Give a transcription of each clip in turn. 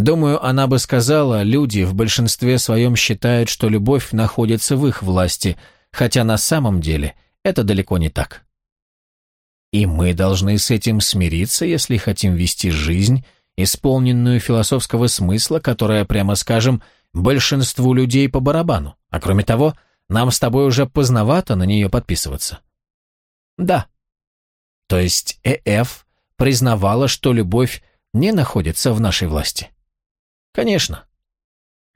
Думаю, она бы сказала, люди в большинстве своем считают, что любовь находится в их власти, хотя на самом деле это далеко не так. И мы должны с этим смириться, если хотим вести жизнь, исполненную философского смысла, которая, прямо скажем, большинству людей по барабану. А кроме того, нам с тобой уже поздновато на нее подписываться. Да. То есть ЭФ признавала, что любовь не находится в нашей власти. Конечно.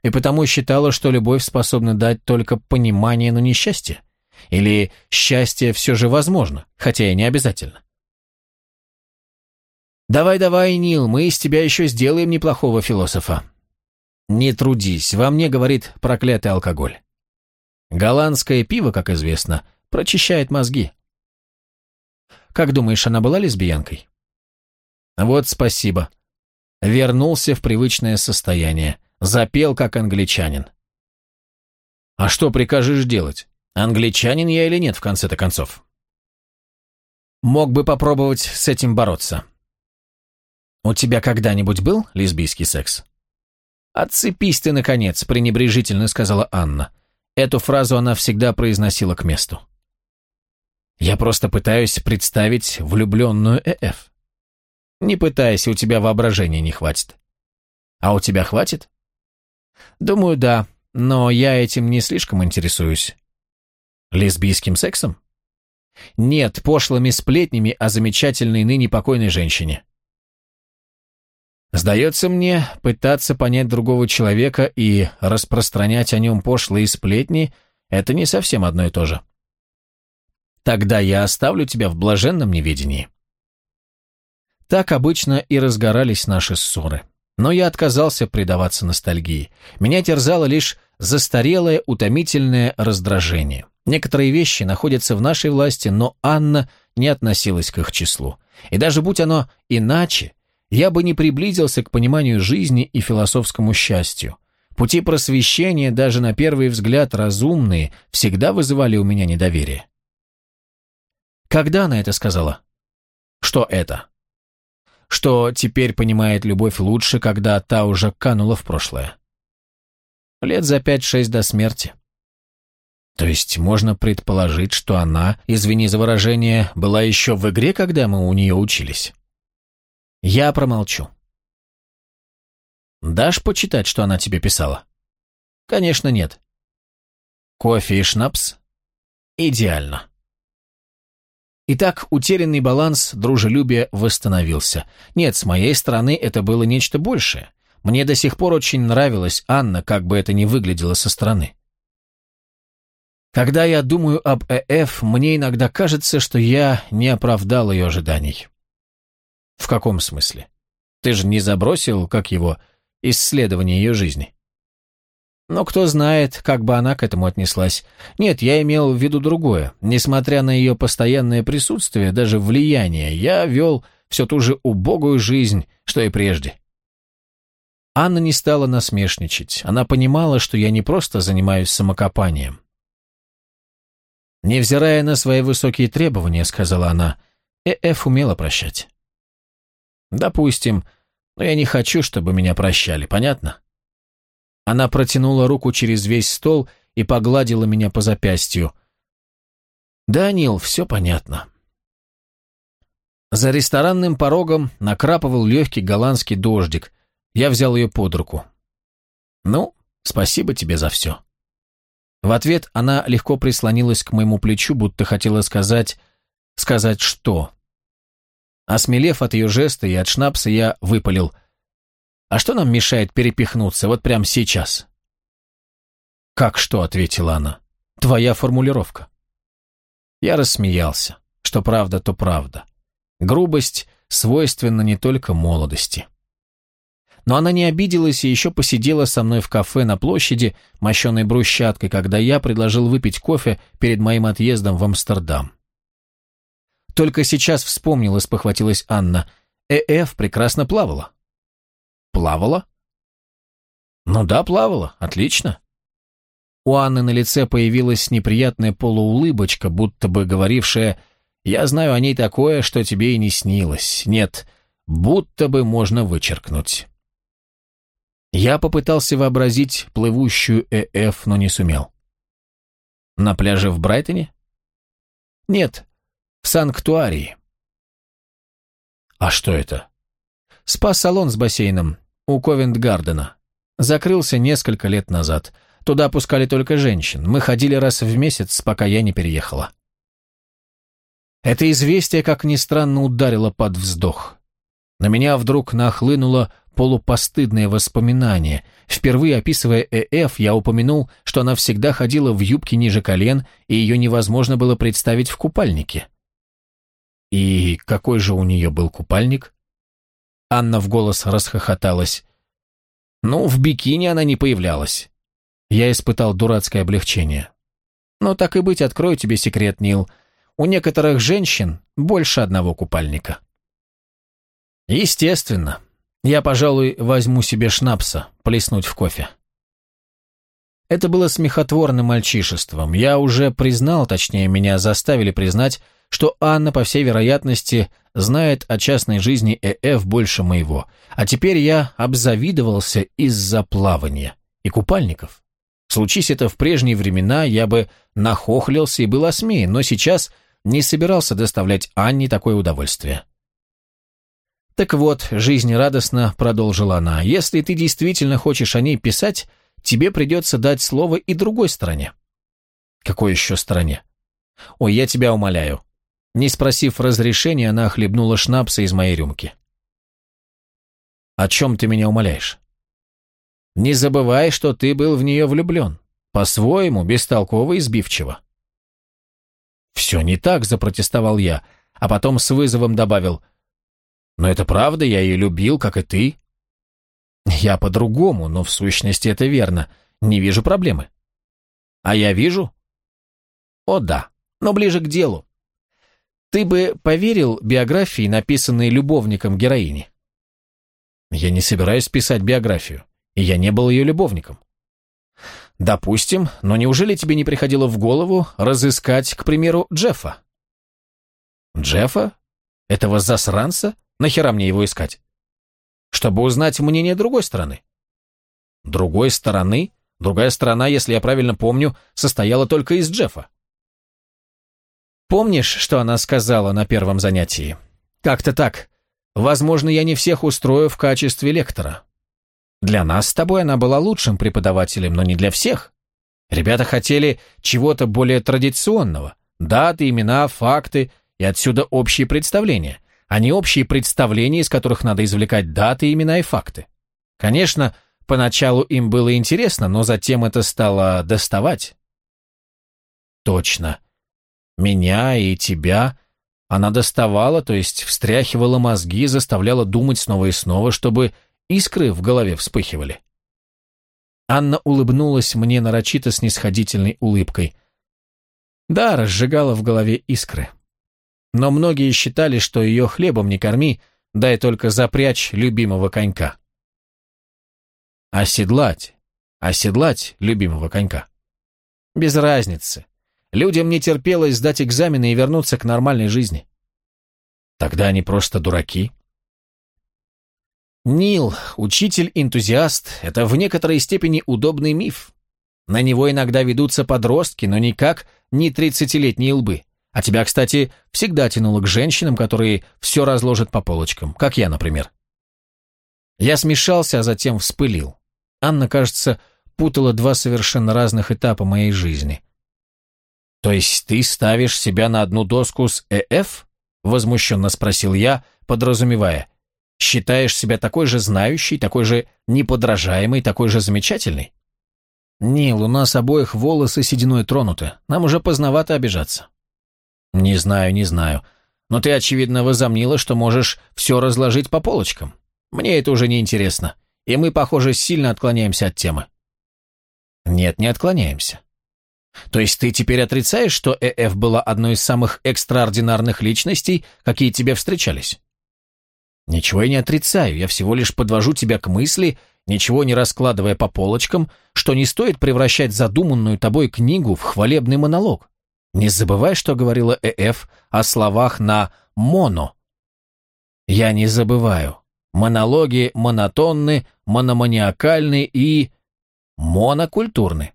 И потому считала, что любовь способна дать только понимание, но не счастье. Или счастье все же возможно, хотя и не обязательно. «Давай-давай, Нил, мы из тебя еще сделаем неплохого философа». «Не трудись, во мне, — говорит, — проклятый алкоголь. Голландское пиво, как известно, прочищает мозги». «Как думаешь, она была лесбиянкой?» «Вот спасибо. Вернулся в привычное состояние. Запел, как англичанин». «А что прикажешь делать? Англичанин я или нет, в конце-то концов?» «Мог бы попробовать с этим бороться». «У тебя когда-нибудь был лесбийский секс?» «Отцепись ты, наконец», — пренебрежительно сказала Анна. Эту фразу она всегда произносила к месту. «Я просто пытаюсь представить влюбленную ЭФ». «Не пытайся, у тебя воображения не хватит». «А у тебя хватит?» «Думаю, да, но я этим не слишком интересуюсь». «Лесбийским сексом?» «Нет, пошлыми сплетнями о замечательной ныне покойной женщине». Сдается мне, пытаться понять другого человека и распространять о нем пошлые сплетни – это не совсем одно и то же. Тогда я оставлю тебя в блаженном неведении. Так обычно и разгорались наши ссоры. Но я отказался предаваться ностальгии. Меня терзало лишь застарелое, утомительное раздражение. Некоторые вещи находятся в нашей власти, но Анна не относилась к их числу. И даже будь оно иначе, я бы не приблизился к пониманию жизни и философскому счастью. Пути просвещения, даже на первый взгляд разумные, всегда вызывали у меня недоверие. Когда она это сказала? Что это? Что теперь понимает любовь лучше, когда та уже канула в прошлое? Лет за пять-шесть до смерти. То есть можно предположить, что она, извини за выражение, была еще в игре, когда мы у нее учились? Я промолчу. Дашь почитать, что она тебе писала? Конечно, нет. Кофе и шнапс? Идеально. Итак, утерянный баланс дружелюбия восстановился. Нет, с моей стороны это было нечто большее. Мне до сих пор очень нравилась Анна, как бы это ни выглядело со стороны. Когда я думаю об ЭФ, мне иногда кажется, что я не оправдал ее ожиданий. В каком смысле? Ты же не забросил, как его, исследование ее жизни? Но кто знает, как бы она к этому отнеслась. Нет, я имел в виду другое. Несмотря на ее постоянное присутствие, даже влияние, я вел все ту же убогую жизнь, что и прежде. Анна не стала насмешничать. Она понимала, что я не просто занимаюсь самокопанием. «Невзирая на свои высокие требования», — сказала она, — «ЭФ умела прощать». Допустим, но я не хочу, чтобы меня прощали, понятно? Она протянула руку через весь стол и погладила меня по запястью. Да, Нил, все понятно. За ресторанным порогом накрапывал легкий голландский дождик. Я взял ее под руку. Ну, спасибо тебе за все. В ответ она легко прислонилась к моему плечу, будто хотела сказать... Сказать что? Осмелев от ее жеста и от шнапса, я выпалил. «А что нам мешает перепихнуться вот прямо сейчас?» «Как что?» — ответила она. «Твоя формулировка». Я рассмеялся. Что правда, то правда. Грубость свойственна не только молодости. Но она не обиделась и еще посидела со мной в кафе на площади, мощенной брусчаткой, когда я предложил выпить кофе перед моим отъездом в Амстердам. Только сейчас вспомнила, спохватилась Анна. ЭФ прекрасно плавала. Плавала? Ну да, плавала. Отлично. У Анны на лице появилась неприятная полуулыбочка, будто бы говорившая «Я знаю о ней такое, что тебе и не снилось». Нет, будто бы можно вычеркнуть. Я попытался вообразить плывущую ЭФ, но не сумел. На пляже в Брайтоне? Нет, в Санктуарии. А что это? Спа-салон с бассейном у Ковент-Гардена. Закрылся несколько лет назад. Туда пускали только женщин. Мы ходили раз в месяц, пока я не переехала. Это известие, как ни странно, ударило под вздох. На меня вдруг нахлынуло полупостыдное воспоминание. Впервые описывая ЭФ, я упомянул, что она всегда ходила в юбке ниже колен, и ее невозможно было представить в купальнике. И какой же у нее был купальник? Анна в голос расхохоталась. Ну, в бикини она не появлялась. Я испытал дурацкое облегчение. Ну, так и быть, открою тебе секрет, Нил. У некоторых женщин больше одного купальника. Естественно. Я, пожалуй, возьму себе шнапса, плеснуть в кофе. Это было смехотворным мальчишеством. Я уже признал, точнее, меня заставили признать, что Анна, по всей вероятности, знает о частной жизни ЭФ больше моего, а теперь я обзавидовался из-за плавания и купальников. Случись это в прежние времена, я бы нахохлился и был осмеян, но сейчас не собирался доставлять Анне такое удовольствие. «Так вот, жизнерадостно продолжила она, если ты действительно хочешь о ней писать, тебе придется дать слово и другой стороне». «Какой еще стороне?» «Ой, я тебя умоляю, не спросив разрешения, она хлебнула шнапса из моей рюмки. «О чем ты меня умоляешь?» «Не забывай, что ты был в нее влюблен. По-своему, бестолково и сбивчиво». «Все не так», — запротестовал я, а потом с вызовом добавил. «Но это правда, я ее любил, как и ты». «Я по-другому, но в сущности это верно. Не вижу проблемы». «А я вижу?» «О да, но ближе к делу. Ты бы поверил биографии, написанной любовником героини? Я не собираюсь писать биографию, и я не был ее любовником. Допустим, но неужели тебе не приходило в голову разыскать, к примеру, Джеффа? Джеффа? Этого засранца? Нахера мне его искать? Чтобы узнать мнение другой стороны. Другой стороны? Другая сторона, если я правильно помню, состояла только из Джеффа. Помнишь, что она сказала на первом занятии? Как-то так. Возможно, я не всех устрою в качестве лектора. Для нас с тобой она была лучшим преподавателем, но не для всех. Ребята хотели чего-то более традиционного. Даты, имена, факты и отсюда общие представления, а не общие представления, из которых надо извлекать даты, имена и факты. Конечно, поначалу им было интересно, но затем это стало доставать. Точно. Меня и тебя она доставала, то есть встряхивала мозги, заставляла думать снова и снова, чтобы искры в голове вспыхивали. Анна улыбнулась мне нарочито снисходительной улыбкой. Да, разжигала в голове искры. Но многие считали, что ее хлебом не корми, дай только запрячь любимого конька. Оседлать, оседлать любимого конька. Без разницы, Людям не терпелось сдать экзамены и вернуться к нормальной жизни. Тогда они просто дураки. Нил, учитель-энтузиаст, это в некоторой степени удобный миф. На него иногда ведутся подростки, но никак не тридцатилетние лбы. А тебя, кстати, всегда тянуло к женщинам, которые все разложат по полочкам, как я, например. Я смешался, а затем вспылил. Анна, кажется, путала два совершенно разных этапа моей жизни. «То есть ты ставишь себя на одну доску с ЭФ?» – возмущенно спросил я, подразумевая. «Считаешь себя такой же знающий, такой же неподражаемый, такой же замечательный?» «Нил, у нас обоих волосы сединой тронуты, нам уже поздновато обижаться». «Не знаю, не знаю. Но ты, очевидно, возомнила, что можешь все разложить по полочкам. Мне это уже не интересно, и мы, похоже, сильно отклоняемся от темы». «Нет, не отклоняемся. То есть ты теперь отрицаешь, что ЭФ была одной из самых экстраординарных личностей, какие тебе встречались? Ничего я не отрицаю, я всего лишь подвожу тебя к мысли, ничего не раскладывая по полочкам, что не стоит превращать задуманную тобой книгу в хвалебный монолог. Не забывай, что говорила ЭФ о словах на «моно». Я не забываю. Монологи монотонны, мономаниакальны и... монокультурны.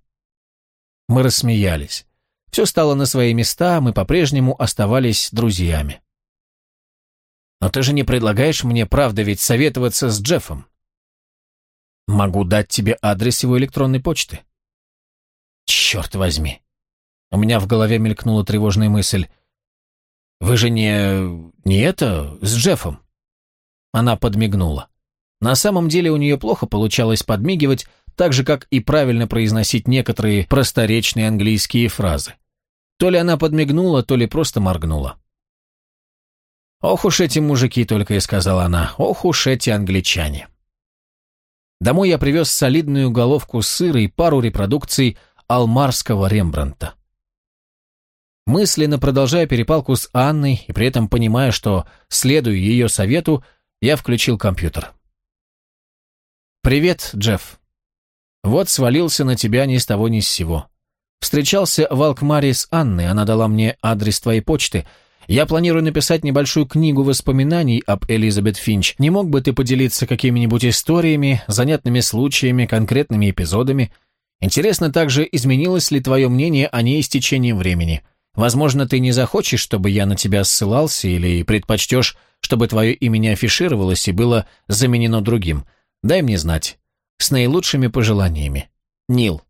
Мы рассмеялись. Все стало на свои места, мы по-прежнему оставались друзьями. Но ты же не предлагаешь мне, правда, ведь советоваться с Джеффом? Могу дать тебе адрес его электронной почты. Черт возьми. У меня в голове мелькнула тревожная мысль. Вы же не... не это... с Джеффом? Она подмигнула. На самом деле у нее плохо получалось подмигивать, так же, как и правильно произносить некоторые просторечные английские фразы. То ли она подмигнула, то ли просто моргнула. «Ох уж эти мужики», — только и сказала она, — «ох уж эти англичане». Домой я привез солидную головку сыра и пару репродукций алмарского Рембранта. Мысленно продолжая перепалку с Анной и при этом понимая, что следую ее совету, я включил компьютер. «Привет, Джефф. Вот свалился на тебя ни с того ни с сего. Встречался в Алкмаре с Анной, она дала мне адрес твоей почты. Я планирую написать небольшую книгу воспоминаний об Элизабет Финч. Не мог бы ты поделиться какими-нибудь историями, занятными случаями, конкретными эпизодами? Интересно также, изменилось ли твое мнение о ней с течением времени?» Возможно, ты не захочешь, чтобы я на тебя ссылался, или предпочтешь, чтобы твое имя не афишировалось и было заменено другим. Дай мне знать. С наилучшими пожеланиями. Нил.